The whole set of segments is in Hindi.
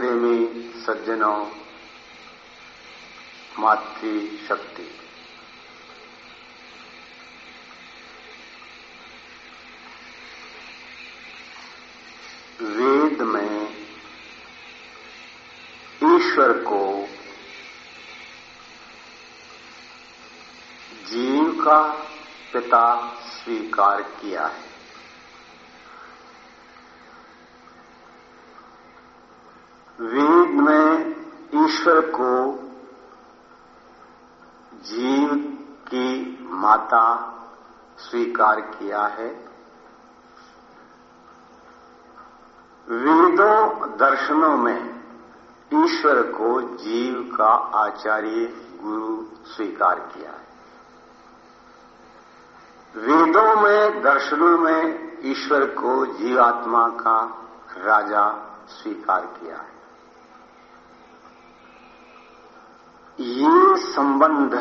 प्रेमी सज्जनों मातृ शक्ति। वेद में ईश्वर को जीव का पिता स्वीकार किया है। वेद में ईश्वर को जीव की माता स्वीकार किया है। वेदों दर्शनों में ईश्वर को जीव का आचार्य गुरु स्वीकार किया है। वेदों में, दर्शनों में ईश्वर को जीवात्मा का राजा स्वीकार किया है। ये संबंध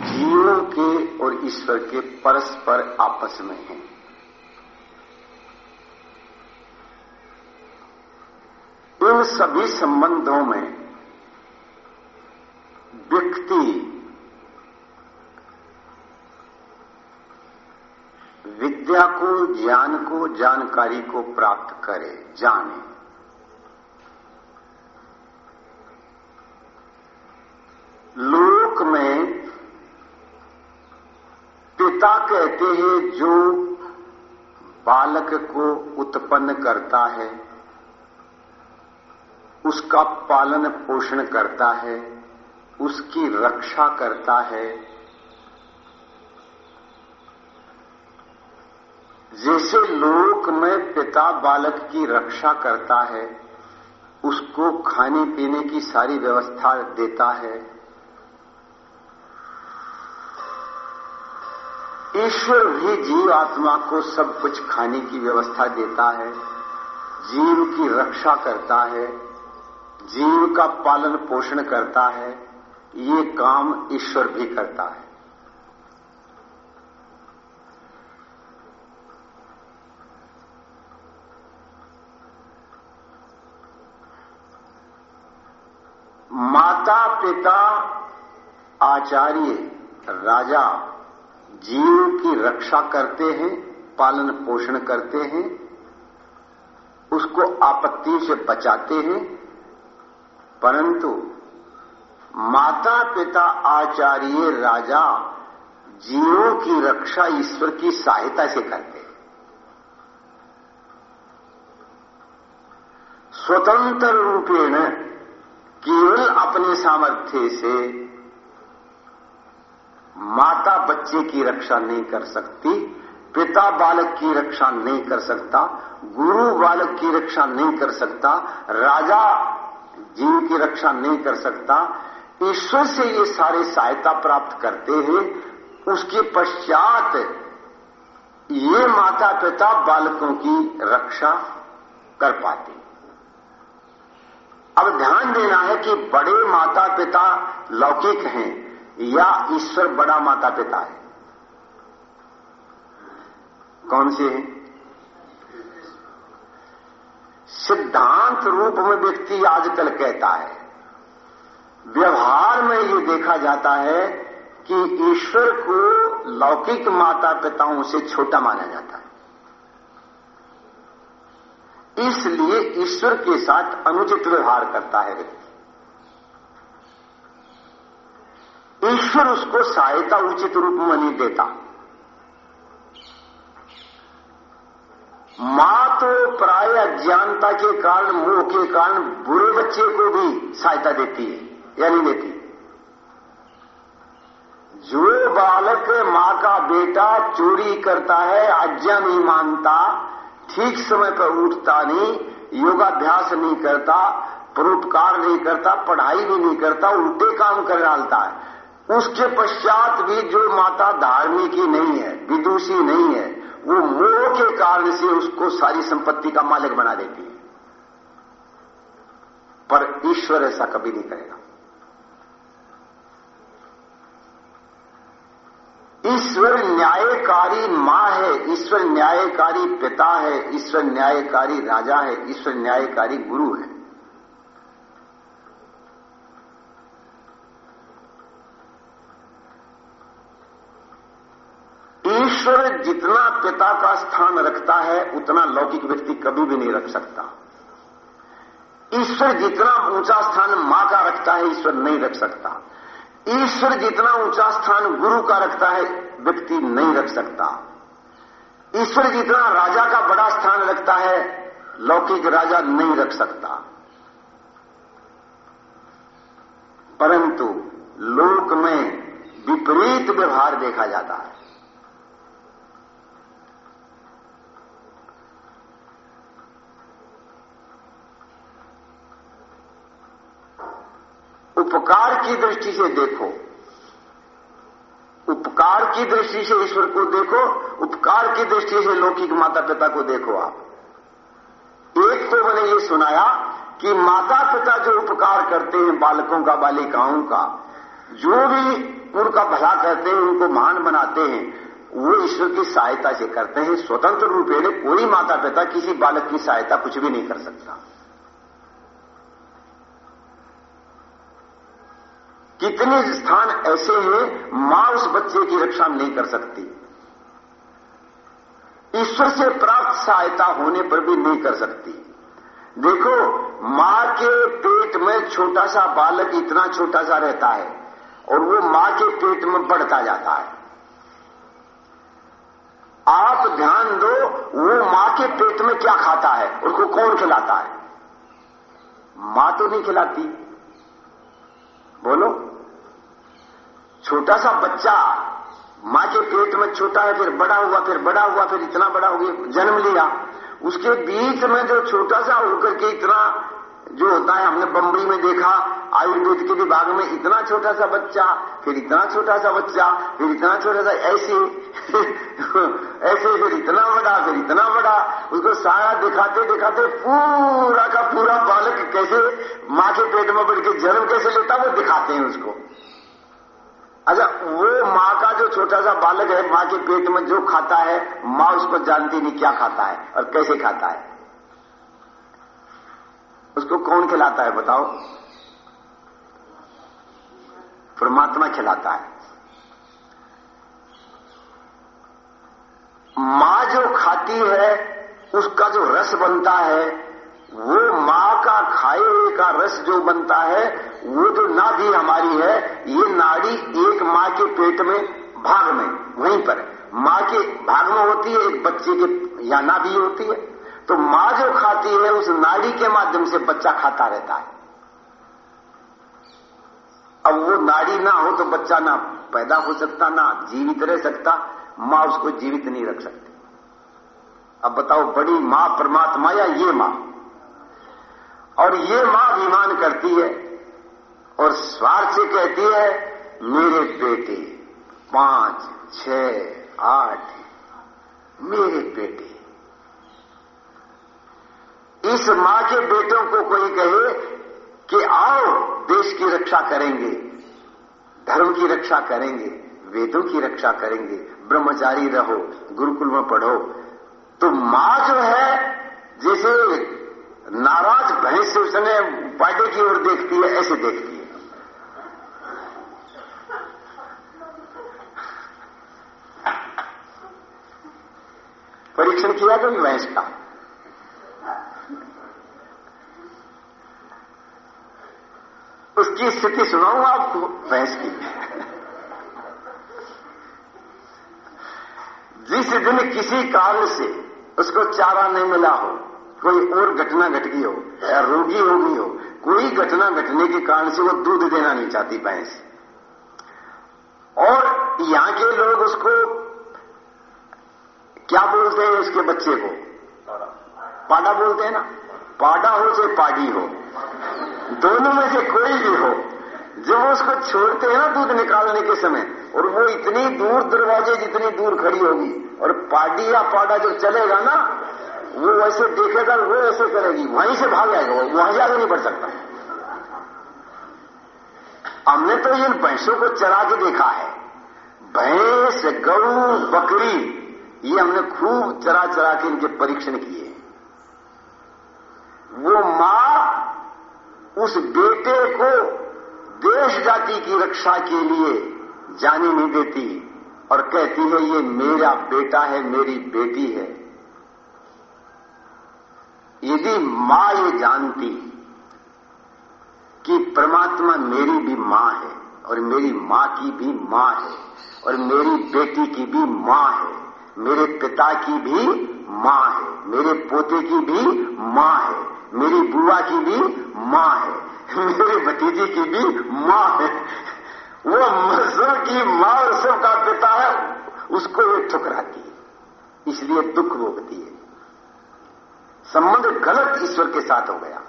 जीवों के और ईश्वर के परस्पर आपस में है। इन सभी संबंधों में व्यक्ति विद्या को, ज्ञान को, जानकारी को प्राप्त करे, जाने लोक में पिता कहते हैं, जो बालक को उत्पन्न करता है, उसका पालन पोषण करता है, उसकी रक्षा करता है। जैसे लोक में पिता बालक की रक्षा करता है, उसको खाने पीने की सारी व्यवस्था देता है। ईश्वर भी जीव आत्मा को सब कुछ खाने की व्यवस्था देता है, जीव की रक्षा करता है, जीव का पालन पोषण करता है, ये काम ईश्वर भी करता है। माता पिता आचार्य, राजा जीव की रक्षा करते हैं, पालन पोषण करते हैं, उसको आपत्ति से बचाते हैं, परंतु माता पिता आचार्य, राजा जीवों की रक्षा ईश्वर की सहायता से करते हैं। स्वतंत्र रूपेण केवल अपने सामर्थ्य से माता बच्चे की रक्षा नहीं कर सकती पिता बालक की रक्षा नहीं कर सकता गुरु बालक की रक्षा नहीं कर सकता, राजा जीव की रक्षा नहीं कर सकता। ईश्वर से ये सारे सहायता प्राप्त करते हैं। उसके पश्चात ये माता पिता बालकों की रक्षा कर पाते अब ध्यान देना है कि बड़े माता पिता लौकिक हैं। या ईश्वर बड़ा माता पिता है। कौन से हैं? सिद्धांत रूप में व्यक्ति आजकल कहता है। व्यवहार में ये देखा जाता है कि ईश्वर को लौकिक माता पिताओं से छोटा माना जाता है। इसलिए ईश्वर के साथ अनुचित व्यवहार करता है व्यक्ति। ईश्वर उसको सहायता उचित रूप में नहीं देता। माँ तो प्राय अज्ञानता के कारण, मोह के कारण बुरे बच्चे को भी सहायता देती है या नहीं देती जो बालक माँ का बेटा चोरी करता है, आज्ञा नहीं मानता, ठीक समय पर उठता नहीं, योगाभ्यास नहीं करता, परोपकार नहीं करता, पढ़ाई भी नहीं करता, उल्टे काम कर डालता है उसके पश्चात भी जो माता धार्मिक ही नहीं है, विदुषी नहीं है, वो मोह के कारण से उसको सारी संपत्ति का मालिक बना देती है। पर ईश्वर ऐसा कभी नहीं करेगा। ईश्वर न्यायकारी माँ है, ईश्वर न्यायकारी पिता है, ईश्वर न्यायकारी राजा है, ईश्वर न्यायकारी गुरु है। ईश्वर जितना पिता का स्थान रखता है, उतना लौकिक व्यक्ति कभी भी नहीं रख सकता। ईश्वर जितना ऊँचा स्थान माँ का रखता है, ईश्वर नहीं रख सकता। ईश्वर जितना ऊँचा स्थान गुरु का रखता है, व्यक्ति नहीं रख सकता। ईश्वर जितना राजा का बड़ा स्थान रखता है, लौकिक राजा नहीं रख सकता। परंतु लोक में विपरीत व्यवहार देखा जाता है। उपकार की दृष्टि से देखो। उपकार की दृष्टि से ईश्वर को देखो, उपकार की दृष्टि से लौकिक माता पिता को देखो आप। एक तो मैंने ये सुनाया कि माता पिता जो उपकार करते हैं बालकों का, बालिकाओं का, जो भी उनका भला करते हैं, उनको महान बनाते हैं, वो ईश्वर की सहायता से करते हैं। स्वतंत्र रूपेण कोई माता पिता किसी बालक की सहायता कुछ भी नहीं कर सकता। कितने स्थान ऐसे हैं, माँ उस बच्चे की रक्षा नहीं कर सकती। ईश्वर से प्राप्त सहायता होने पर भी नहीं कर सकती। देखो, माँ के पेट में छोटा सा बालक इतना छोटा सा रहता है, और वो माँ के पेट में बढ़ता जाता है। आप ध्यान दो, वो माँ के पेट में क्या खाता है, उसको कौन खिलाता है? माँ तो नहीं खिलाती। बोलो। छोटा सा बच्चा, माँ के पेट में छोटा है, फिर बड़ा हुआ, फिर बड़ा हुआ, फिर इतना बड़ा हो गया, जन्म लिया। उसके बीच में जो छोटा सा होकर के इतना जो होता है, हमने बम्बई में देखा, आयुर्वेद के विभाग में इतना छोटा सा बच्चा, फिर इतना छोटा सा बच्चा, फिर इतना छोटा सा ऐसे ऐसे, फिर इतना बड़ा, फिर इतना बड़ा। उसको सारा दिखाते दिखाते पूरा का पूरा बालक कैसे माँ के पेट में बढ़ के जन्म कैसे लेता, वो दिखाते हैं उसको। अच्छा वो माँ का जो छोटा सा बालक है, माँ के पेट में जो खाता है, माँ उसको जानती नहीं क्या खाता है और कैसे खाता है। उसको कौन खिलाता है बताओ? परमात्मा खिलाता है। माँ जो खाती है, उसका जो रस बनता है, वो माँ का खाए का रस जो बनता है, वो जो नाभि हमारी है, ये नाड़ी एक माँ के पेट में, भाग में, वहीं पर माँ के भाग में होती है, एक बच्चे के, या नाभि होती है। तो माँ जो खाती है, उस नाड़ी के माध्यम से बच्चा खाता रहता है। अब वो नाड़ी ना हो तो बच्चा ना पैदा हो सकता, ना जीवित रह सकता, माँ उसको जीवित नहीं रख सकती। अब बताओ, बड़ी माँ परमात्मा या ये माँ? और ये माँ अभिमान करती है और स्वार्थ से कहती है, मेरे बेटे, पाँच छ आठ, मेरे बेटे। इस माँ के बेटों को कोई कहे कि आओ, देश की रक्षा करेंगे, धर्म की रक्षा करेंगे, वेदों की रक्षा करेंगे, ब्रह्मचारी रहो, गुरुकुल में पढ़ो। तो माँ जो है, जैसे नाराज़ भैंस से उसने पाटे की ओर देखती है, ऐसे देखती है। परीक्षण किया कभी भैंस का? उसकी स्थिति सुनाऊं आपको, भैंस की? जिस दिन किसी कारण से उसको चारा नहीं मिला हो कोई और घटना घट गई हो, या रोगी हो गई हो, कोई घटना घटने के कारण से वो दूध देना नहीं चाहती भैंस। और यहाँ के लोग उसको क्या बोलते हैं उसके बच्चे को? पाडा बोलते हैं ना? पाडा हो चाहे पाडी हो। दोनों में से कोई भी हो, जब उसको छोड़ते हैं ना दूध निकालने के समय, और वो इतनी दूर दरवाजे जितनी दूर खड़ी होगी, और पाडी या पाडा जब चलेगा ना वो वैसे देखेगा, वो ऐसे करेगी। वहीं से भाग जाएगा वो, वहाँ ज़्यादा नहीं बढ़ सकता। हमने तो इन भैंसों को चरा के देखा है। भैंस, गऊ, बकरी, ये हमने खूब चरा चरा के इनके परीक्षण किए वो माँ उस बेटे को देश जाति की रक्षा के लिए जाने नहीं देती और कहती है, ये मेरा बेटा है, मेरी बेटी है। यदि माँ ये जानती कि परमात्मा मेरी भी माँ है और मेरी माँ की भी माँ है और मेरी बेटी की भी माँ है, मेरे पिता की भी माँ है, मेरे पोते की भी माँ है, मेरी बुआ की भी माँ है, मेरे भतीजे की भी माँ है, वो सब की माँ और सबका पिता है, उसको ये ठुकराती है। इसलिए दुख भोगती है। संबंध गलत ईश्वर के साथ हो गया।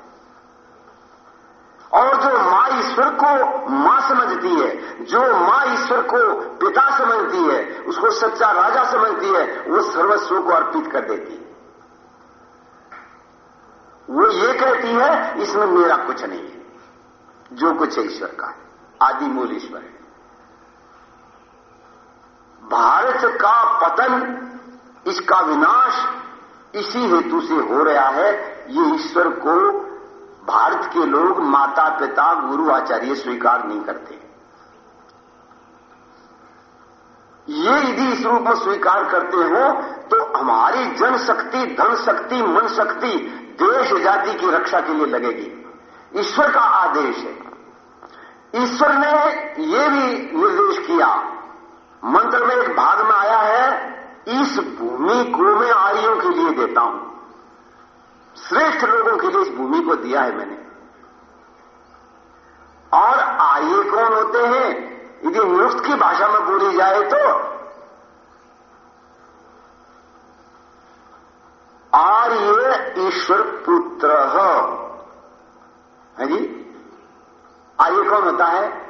और जो माँ ईश्वर को माँ समझती है, जो माँ ईश्वर को पिता समझती है, उसको सच्चा राजा समझती है, वो सर्वस्व को अर्पित कर देती है। वो ये कहती है, इसमें मेरा कुछ नहीं है। जो कुछ है ईश्वर का, आदि मूल ईश्वर है। भारत का पतन, इसका विनाश इसी हेतु से हो रहा है, ये ईश्वर को भारत के लोग माता पिता गुरु आचार्य स्वीकार नहीं करते। ये यदि इस रूप में स्वीकार करते हो तो हमारी जनशक्ति धन शक्ति मन शक्ति देश, जाति की रक्षा के लिए लगेगी। ईश्वर का आदेश है। ईश्वर ने यह भी निर्देश किया। मंत्र में एक भाग में आया है इस भूमि को मैं आर्यों के लिए देता हूँ। श्रेष्ठ लोगों के लिए इस भूमि को दिया है मैंने। और आर्य कौन होते हैं? यदि मुफ़्त की भाषा में बोली जाए तो आर्य ईश्वर पुत्र है जी? आर्य कौन होता है?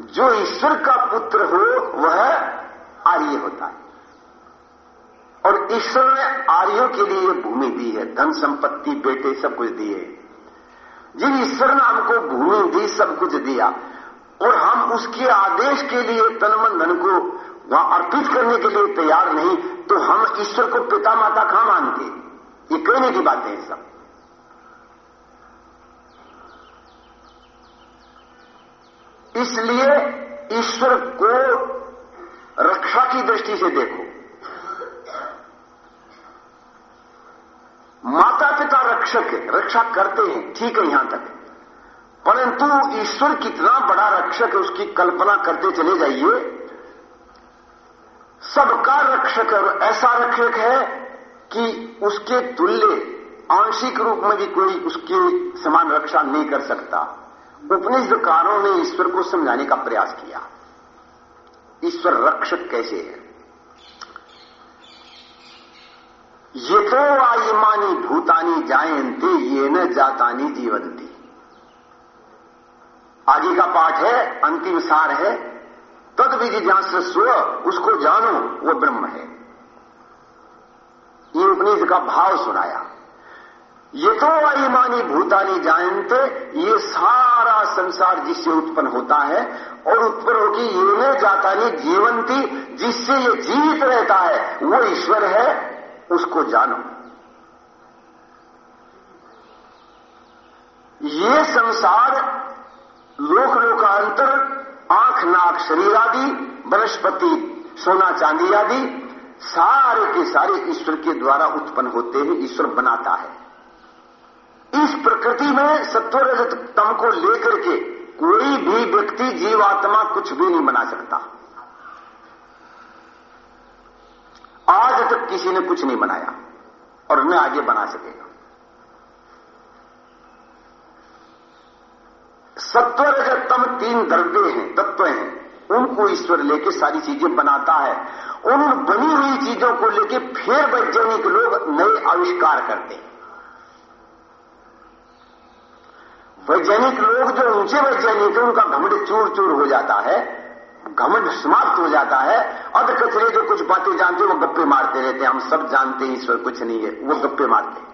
जो ईश्वर का पुत्र हो, वह आर्य होता है। और ईश्वर ने आर्यों के लिए भूमि दी है, धन संपत्ति, बेटे सब कुछ दिए जिन ईश्वर ने हमको भूमि दी, सब कुछ दिया, और हम उसके आदेश के लिए तन मन धन को वहाँ अर्पित करने के लिए तैयार नहीं तो हम ईश्वर को पिता माता कहाँ मानते? ये कहने की बातें हैं सब। इसलिए ईश्वर को रक्षा की दृष्टि से देखो। माता पिता रक्षक है, रक्षा करते हैं, ठीक है यहाँ तक। परंतु ईश्वर कितना बड़ा रक्षक है, उसकी कल्पना करते चले जाइए। सबका रक्षक और ऐसा रक्षक है कि उसके तुल्य, आंशिक रूप में भी कोई उसके समान रक्षा नहीं कर सकता। उपनिषदकारों ने ईश्वर को समझाने का प्रयास किया। ईश्वर रक्षक कैसे है? ये तो आयमानी भूतानी जायंते, ये न जातानी जीवंती। आगे का पाठ है, अंतिम सार है। तद विजिज्ञास स्व उसको जानो, वो ब्रह्म है। ये उपनिषद का भाव सुनाया। ये तो आयमानी भूतानी जायंते, ये सारा संसार जिससे उत्पन्न होता है, और उत्पन्न होगी ये न जातानी जीवंती, जिससे ये जीवित रहता है, वो ईश्वर है। उसको जानो। ये संसार लोक लोकांतर आँख, नाक, शरीर आदि, वनस्पति, सोना, चांदी आदि, सारे के सारे ईश्वर के द्वारा उत्पन्न होते हैं, ईश्वर बनाता है। इस प्रकृति में सत्वर तम को लेकर के कोई भी व्यक्ति जीवात्मा कुछ भी नहीं बना सकता। आज तक किसी ने कुछ नहीं बनाया और न आगे बना सकेगा। सत्व रजतम तीन द्रव्य हैं, तत्व हैं, उनको ईश्वर लेके सारी चीज़ें बनाता है। उन बनी हुई चीज़ों को लेके फिर वैज्ञानिक लोग नए आविष्कार करते हैं। वैज्ञानिक लोग जो ऊँचे वैज्ञानिक है, उनका घमंड चूर चूर हो जाता है। घमंड समाप्त हो जाता है। और कचरे जो कुछ बातें जानते वो गप्पे मारते रहते हैं। हम सब जानते हैं, ईश्वर कुछ नहीं है। वो गप्पे मारते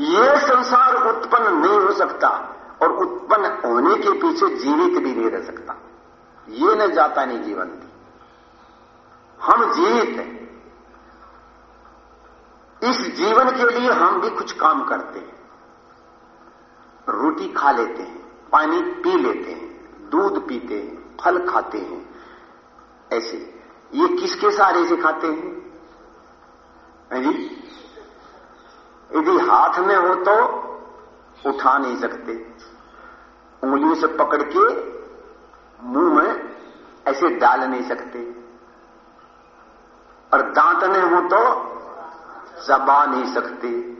ये संसार उत्पन्न नहीं हो सकता और उत्पन्न होने के पीछे जीवित भी नहीं रह सकता। ये न जाता नहीं जीवन हम जीवित हैं। इस जीवन के लिए हम भी कुछ काम करते हैं। रोटी खा लेते हैं, पानी पी लेते हैं, दूध पीते हैं, फल खाते हैं। ऐसे, ये किसके सहारे से खाते हैं? जी? यदि हाथ में हो तो उठा नहीं सकते। उंगलियों से पकड़ के मुँह में ऐसे डाल नहीं सकते। और दांत में हो तो चबा नहीं सकते।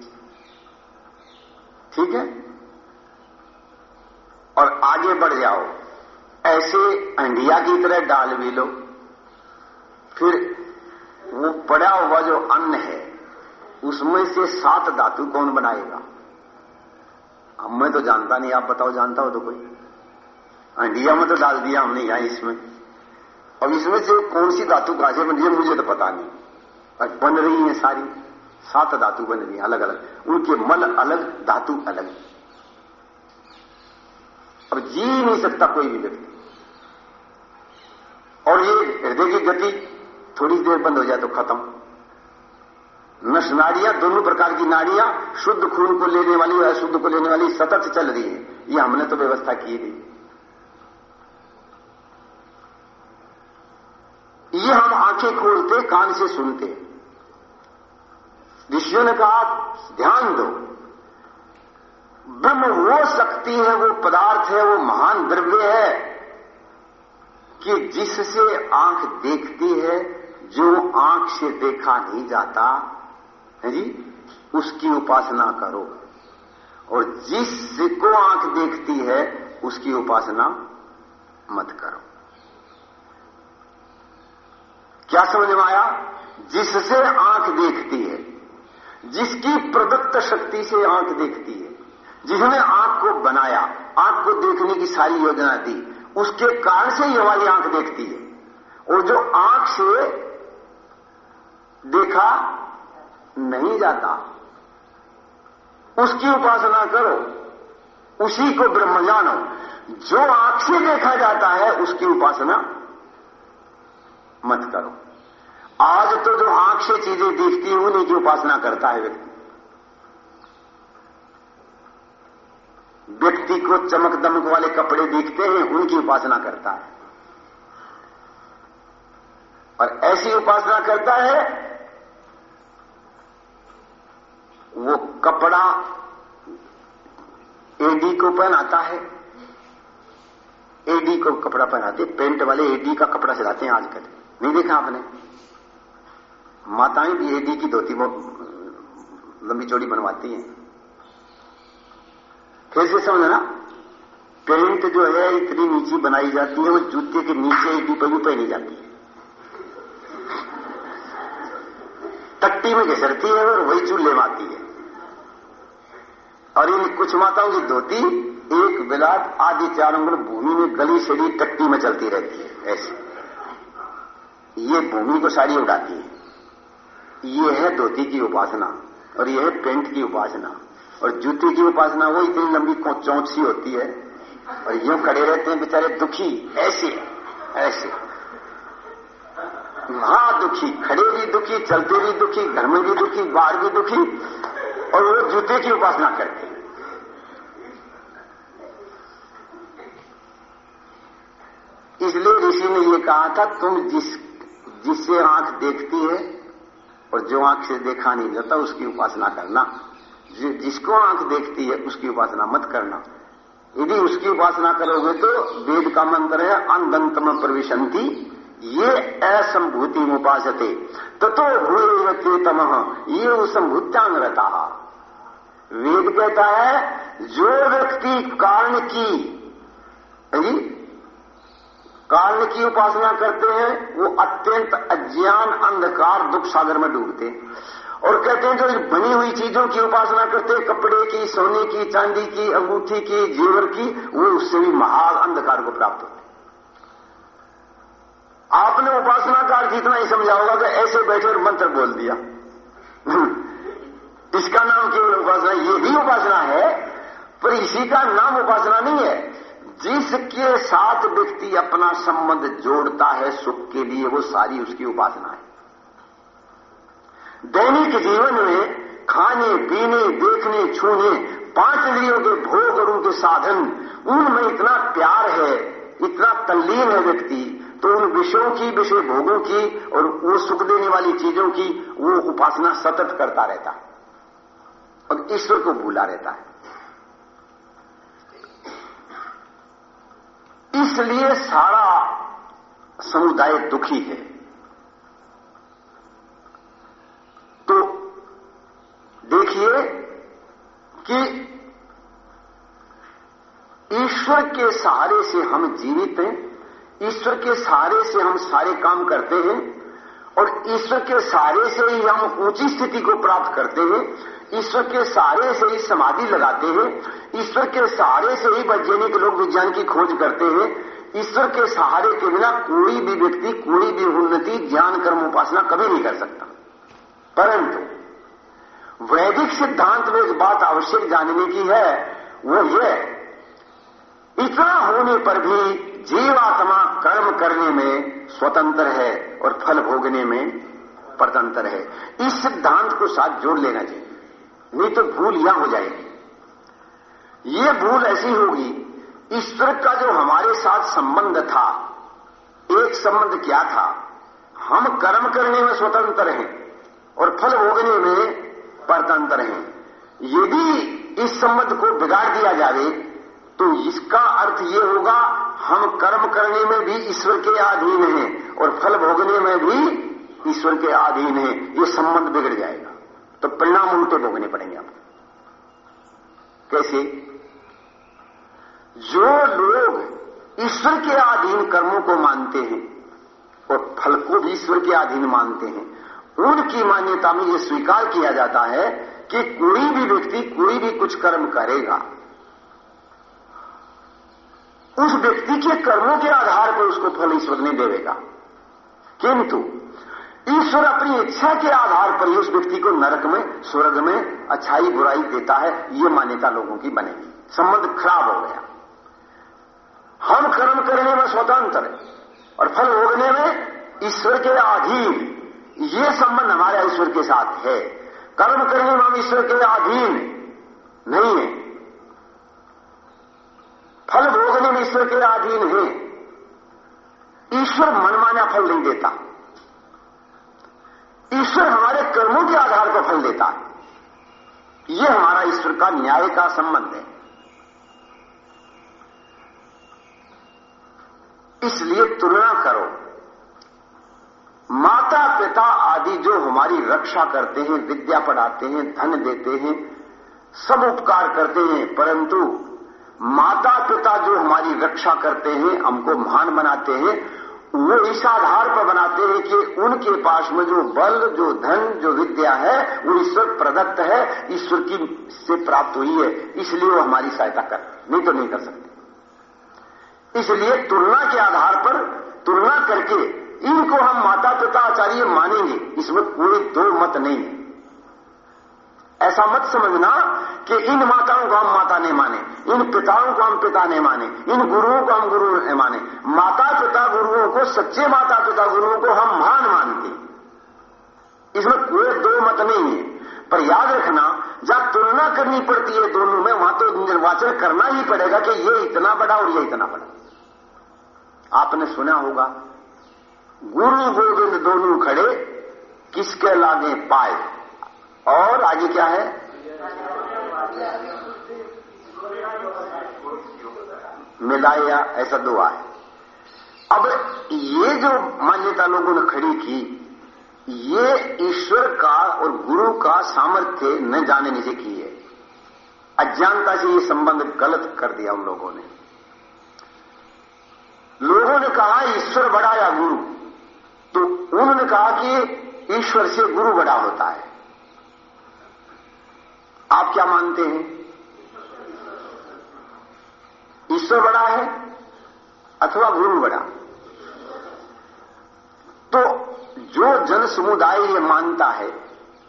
ठीक है? और आगे बढ़ जाओ। ऐसे अंडिया की तरह डाल भी लो। फिर वो पड़ा हुआ जो अन्न है, उसमें से सात धातु कौन बनाएगा? अब मैं तो जानता नहीं, आप बताओ, जानता हो तो कोई। अंडिया में तो डाल दिया हमने यहाँ इसमें। अब इसमें से कौन सी धातु से बन रही है मुझे तो पता नहीं। और बन रही है सारी। सात धातु बन रही है अलग अलग उनके मल अलग, धातु अलग। अब जी नहीं सकता कोई भी व्यक्ति। और ये हृदय की गति थोड़ी देर बंद हो जाए तो खत्म। नश नाड़ियाँ, दोनों प्रकार की नाड़ियाँ शुद्ध खून को लेने वाली और अशुद्ध को लेने वाली सतत चल रही है। ये हमने तो व्यवस्था की थी ये हम आँखें खोलते, कान से सुनते। ऋषियों ने कहा, ध्यान दो। ब्रह्म वो शक्ति है वो पदार्थ है, वो महान द्रव्य है, कि जिससे आँख देखती है, जो आँख से देखा नहीं जाता, है जी? उसकी उपासना करो। और जिसको आँख देखती है, उसकी उपासना मत करो। क्या समझ में आया? जिससे आँख देखती है, जिसकी प्रदत्त शक्ति से आँख देखती है जिसने आँख को बनाया आँख को देखने की सारी योजना दी, उसके कारण से ये हमारी आँख देखती है। और जो आँख से देखा नहीं जाता, उसकी उपासना करो, उसी को ब्रह्म जानो। जो आँख से देखा जाता है, उसकी उपासना मत करो। आज तो जो आँख से चीज़ें देखती है, उन्हीं की उपासना करता है व्यक्ति। व्यक्ति को चमक दमक वाले कपड़े दिखते हैं, उनकी उपासना करता है। और ऐसी उपासना करता है, वो कपड़ा एडी को पहनाता है। एडी को कपड़ा पहनाते पेंट वाले एडी का कपड़ा चलाते हैं आजकल। नहीं देखा आपने? माताएँ भी एडी की धोती लंबी चौड़ी बनवाती हैं। फिर से समझना? पेंट जो है, इतनी नीची बनाई जाती है, वो जूते के नीचे एडी पर भी पहनी जाती है। टट्टी में घसरती है और वही चूल्हे में आती है। और इन कुछ माताओं की धोती, एक बिलाट आदि चार उंगल भूमि में गली सड़ी टट्टी में चलती रहती है, ऐसे। ये भूमि को साड़ी उड़ाती है। ये है धोती की उपासना और यह है पेंट की उपासना। और जूते की उपासना वो इतनी लंबी चौंच सी होती है। और यूँ खड़े रहते हैं बेचारे, दुखी, ऐसे ऐसे। वहाँ दुखी, खड़े भी दुखी, चलते भी दुखी, घर में भी दुखी, बाहर भी दुखी, और वो जूते की उपासना करते हैं। इसलिए ऋषि ने ये कहा था, तुम जिस, जिससे आँख देखती है और जो आँख से देखा नहीं जाता, उसकी उपासना करना। जिसको आँख देखती है, उसकी उपासना मत करना। यदि उसकी उपासना करोगे तो वेद का मंत्र है अंधंतम प्रविशंति ये असंभूति उपासते। ततो भूतम ये उसंभूत्यांग रहता वेद कहता है, जो व्यक्ति कारण की कारण की उपासना करते हैं, वो अत्यंत अज्ञान, अंधकार, दुख सागर में डूबते और कहते हैं जो बनी हुई चीज़ों की उपासना करते हैं, कपड़े की, सोने की, चांदी की, अंगूठी की जेवर की, वो उससे भी महा अंधकार को प्राप्त होते आपने उपासना का अर्थ इतना ही समझा होगा कि ऐसे बैठे और मंत्र बोल दिया। इसका नाम केवल उपासना, ये भी उपासना है, पर इसी का नाम उपासना नहीं है। जिसके साथ व्यक्ति अपना संबंध जोड़ता है, सुख के लिए वो सारी उसकी उपासना है। दैनिक जीवन में खाने, पीने, देखने, छूने, पाँच इंद्रियों के भोग और उनके साधन, उनमें इतना प्यार है, इतना तल्लीन है व्यक्ति तो उन विषयों की, विषय भोगों की और वो सुख देने वाली चीज़ों की वो उपासना सतत करता रहता और ईश्वर को भूला रहता है। इसलिए सारा समुदाय दुखी है तो देखिए कि ईश्वर के सहारे से हम जीवित हैं, ईश्वर के सहारे से हम सारे काम करते हैं, और ईश्वर के सहारे से ही हम ऊँची स्थिति को प्राप्त करते हैं, ईश्वर के सहारे से ही समाधि लगाते हैं, ईश्वर के सहारे से ही वैज्ञानिक लोग विज्ञान की खोज करते हैं, ईश्वर के सहारे के बिना कोई भी व्यक्ति, कोई भी उन्नति, ज्ञान, कर्म, उपासना कभी नहीं कर सकता। परंतु वैदिक सिद्धांत में एक बात आवश्यक जानने की है, वो ये। इतना होने पर भी जीवात्मा कर्म करने में स्वतंत्र है और फल भोगने में परतंत्र है। इस सिद्धांत को साथ जोड़ लेना चाहिए, नहीं तो भूल यहाँ हो जाएगी। ये भूल ऐसी होगी, ईश्वर का जो हमारे साथ संबंध था, एक संबंध क्या था? हम कर्म करने में स्वतंत्र हैं और फल भोगने में परतंत्र हैं। यदि इस संबंध को बिगाड़ दिया जाए तो इसका अर्थ ये होगा, हम कर्म करने में भी ईश्वर के अधीन हैं और फल भोगने में भी ईश्वर के अधीन हैं। ये संबंध बिगड़ जाएगा। तो परिणाम उल्टे भोगने पड़ेंगे आपको। कैसे? जो लोग ईश्वर के अधीन कर्मों को मानते हैं और फल को भी ईश्वर के अधीन मानते हैं उनकी मान्यता में यह स्वीकार किया जाता है कि कोई भी व्यक्ति कोई भी कुछ कर्म करेगा। उस व्यक्ति के कर्मों के आधार पर उसको फल ईश्वर नहीं देवेगा। किंतु ईश्वर अपनी इच्छा के आधार पर ही उस व्यक्ति को नरक में, स्वर्ग में अच्छाई बुराई देता है, ये मान्यता लोगों की बनेगी। संबंध खराब हो गया। हम कर्म करने में स्वतंत्र और फल भोगने में ईश्वर के अधीन ये संबंध हमारे ईश्वर के साथ है। कर्म करने में हम ईश्वर के अधीन नहीं है। फल भोगने में ईश्वर के अधीन है। ईश्वर मनमाना फल नहीं देता। ईश्वर हमारे कर्मों के आधार पर फल देता है। यह हमारा ईश्वर का न्याय का संबंध है। इसलिए तुलना करो। माता पिता आदि जो हमारी रक्षा करते हैं, विद्या पढ़ाते हैं, धन देते हैं, सब उपकार करते हैं, परंतु माता पिता जो हमारी रक्षा करते हैं, हमको महान बनाते हैं, वो इस आधार पर बनाते हैं कि उनके पास में जो बल, जो धन, जो विद्या है, वो ईश्वर प्रदत्त है, ईश्वर की से प्राप्त हुई है, इसलिए वो हमारी सहायता कर, नहीं तो नहीं कर सकते। इसलिए तुलना के आधार पर, तुलना करके इनको हम माता पिता आचार्य मानेंगे। इसमें कोई दो मत नहीं है। ऐसा मत समझना कि इन माताओं को हम माता नहीं माने, इन पिताओं को हम पिता नहीं माने, इन गुरुओं को हम गुरु नहीं माने। माता पिता गुरुओं को, सच्चे माता पिता गुरुओं को हम महान मानते इसमें कोई दो मत नहीं है। पर याद रखना, जब तुलना करनी पड़ती है दोनों में, वहाँ तो निर्वाचन करना ही पड़ेगा कि ये इतना बड़ा और ये इतना बड़ा। आपने सुना होगा गुरु गोविंद दोनों खड़े, किसके लागे पाए? और आगे क्या है? मिलाया, ऐसा दुआ है। अब ये जो मान्यता लोगों ने खड़ी की, ये ईश्वर का और गुरु का सामर्थ्य न जानने से की है। अज्ञानता से ये संबंध गलत कर दिया उन लोगों ने। लोगों ने कहा, ईश्वर बड़ा या गुरु? उन्होंने कहा कि ईश्वर से गुरु बड़ा होता है। आप क्या मानते हैं? ईश्वर बड़ा है अथवा गुरु बड़ा? तो जो जन समुदाय ये मानता है,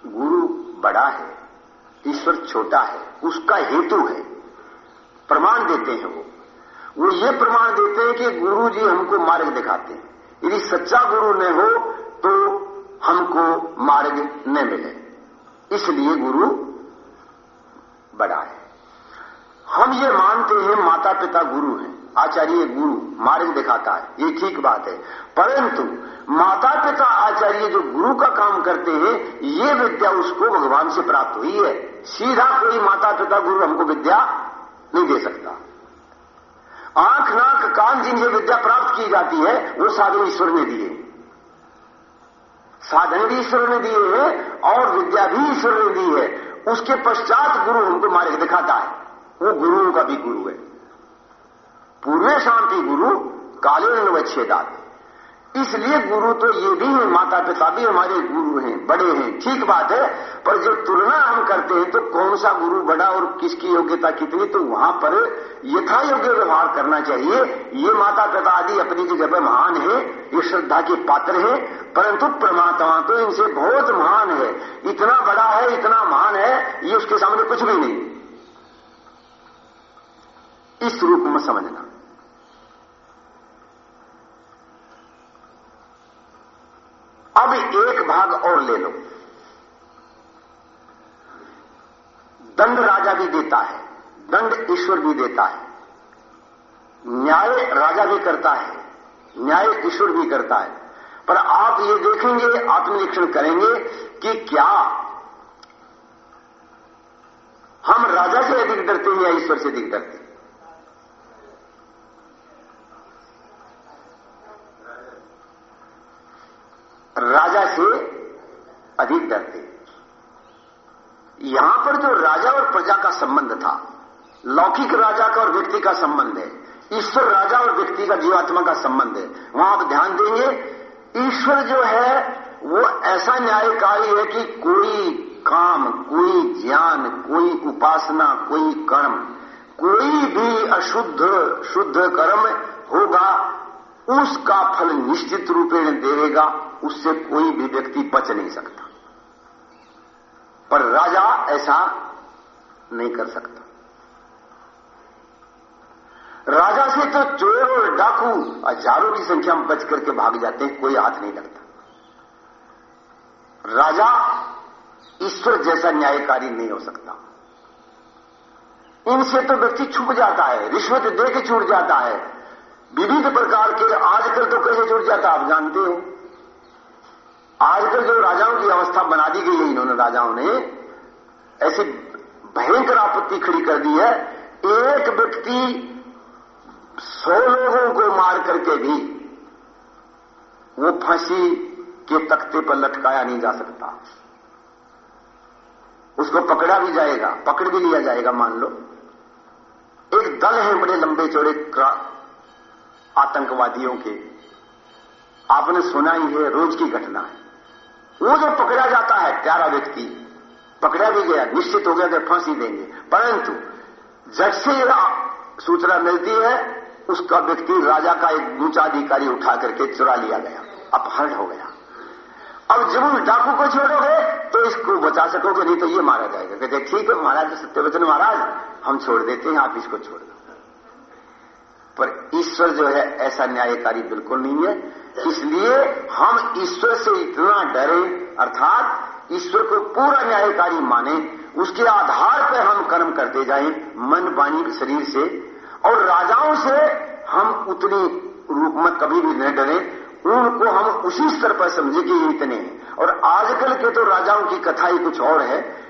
गुरु बड़ा है, ईश्वर छोटा है, उसका हेतु है, प्रमाण देते हैं वो। वो ये प्रमाण देते हैं कि गुरु जी हमको मार्ग दिखाते हैं। यदि सच्चा गुरु न हो हमको मार्ग न मिले। इसलिए गुरु बड़ा है हम ये मानते हैं माता पिता गुरु हैं। आचार्य गुरु मार्ग दिखाता है। ये ठीक बात है। परंतु माता पिता आचार्य जो गुरु का काम करते हैं, ये विद्या उसको भगवान से प्राप्त हुई है। सीधा कोई माता पिता गुरु हमको विद्या नहीं दे सकता। आँख नाक कान, जिन्हें विद्या प्राप्त की जाती है, वो साधन ईश्वर ने दिए। साधन भी ईश्वर ने दिए हैं और विद्या भी ईश्वर ने दी है। उसके पश्चात गुरु हमको मार्ग दिखाता है। वो गुरुओं का भी गुरु है। पूर्वे शांति गुरु काले नवच्छेदात। इसलिए गुरु तो ये भी है माता पिता भी हमारे गुरु हैं, बड़े हैं। ठीक बात है, पर जो तुलना हम करते हैं तो कौन सा गुरु बड़ा और किसकी योग्यता कितनी तो वहाँ पर यथा योग्य व्यवहार करना चाहिए। ये माता पिता आदि अपनी जगह पर महान है, ये श्रद्धा के पात्र है, परंतु परमात्मा तो इनसे बहुत महान है। इतना बड़ा है, इतना महान है, ये उसके सामने कुछ भी नहीं। इस रूप में समझना। अब एक भाग और ले लो। दंड राजा भी देता है, दंड ईश्वर भी देता है। न्याय राजा भी करता है, न्याय ईश्वर भी करता है। पर आप ये देखेंगे, आत्मनिरीक्षण करेंगे कि क्या हम राजा से अधिक डरते हैं या ईश्वर से अधिक डरते हैं राजा से अधिक डरते यहाँ पर जो राजा और प्रजा का संबंध था। लौकिक राजा का और व्यक्ति का संबंध है। ईश्वर राजा और व्यक्ति का जीवात्मा का संबंध है। वहाँ आप ध्यान देंगे, ईश्वर जो है, वो ऐसा न्यायकारी है कि कोई काम, कोई ज्ञान, कोई उपासना, कोई कर्म, कोई भी अशुद्ध, शुद्ध कर्म होगा, उसका फल निश्चित रूपेण देगा, उससे कोई भी व्यक्ति बच नहीं सकता। पर राजा ऐसा नहीं कर सकता। राजा से तो चोर और डाकू हज़ारों की संख्या में बच करके भाग जाते हैं, कोई हाथ नहीं लगता। राजा ईश्वर जैसा न्यायकारी नहीं हो सकता। इनसे तो व्यक्ति छुप जाता है, रिश्वत दे के छूट जाता है। विविध प्रकार के आजकल तो कैसे छूट जाता, आप जानते हो। आजकल जो राजाओं की अवस्था बना दी गई है, इन्होंने राजाओं ने ऐसी भयंकर आपत्ति खड़ी कर दी है। एक व्यक्ति सौ लोगों को मार करके भी वो फांसी के तख्ते पर लटकाया नहीं जा सकता। उसको पकड़ा भी जाएगा, पकड़ भी लिया जाएगा, मान लो। एक दल है बड़े लंबे चौड़े आतंकवादियों के। आपने सुना ही है रोज की घटना है। वो जो पकड़ा जाता है, प्यारा व्यक्ति पकड़ा भी गया, निश्चित हो गया कि फांसी देंगे। परंतु, जब से सूचना मिलती है, उसका व्यक्ति, राजा का एक ऊँचा अधिकारी उठा करके चुरा लिया गया, अपहरण हो गया। अब जब उस डाकू को छोड़ोगे तो इसको बचा सकोगे, नहीं तो ये मारा जाएगा। कहते, ठीक है, महाराज, सत्यवचन महाराज, हम छोड़ देते हैं, आप इसको छोड़ दो। पर ईश्वर जो है, ऐसा न्यायकारी बिल्कुल नहीं है। इसलिए हम ईश्वर से इतना डरे, अर्थात ईश्वर को पूरा न्यायकारी माने, उसके आधार पर हम कर्म करते जाएँ मन, वाणी, शरीर से, और राजाओं से हम उतनी रूप में कभी भी न डरे, उनको हम उसी स्तर पर समझे कि ये इतने हैं। और आजकल के तो राजाओं की कथा ही कुछ और है।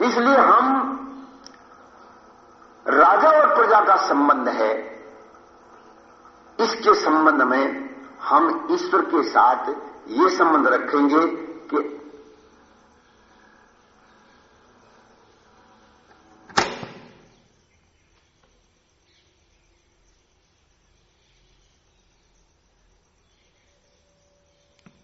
इसलिए हम राजा और प्रजा का संबंध है। इसके संबंध में हम ईश्वर के साथ ये संबंध रखेंगे कि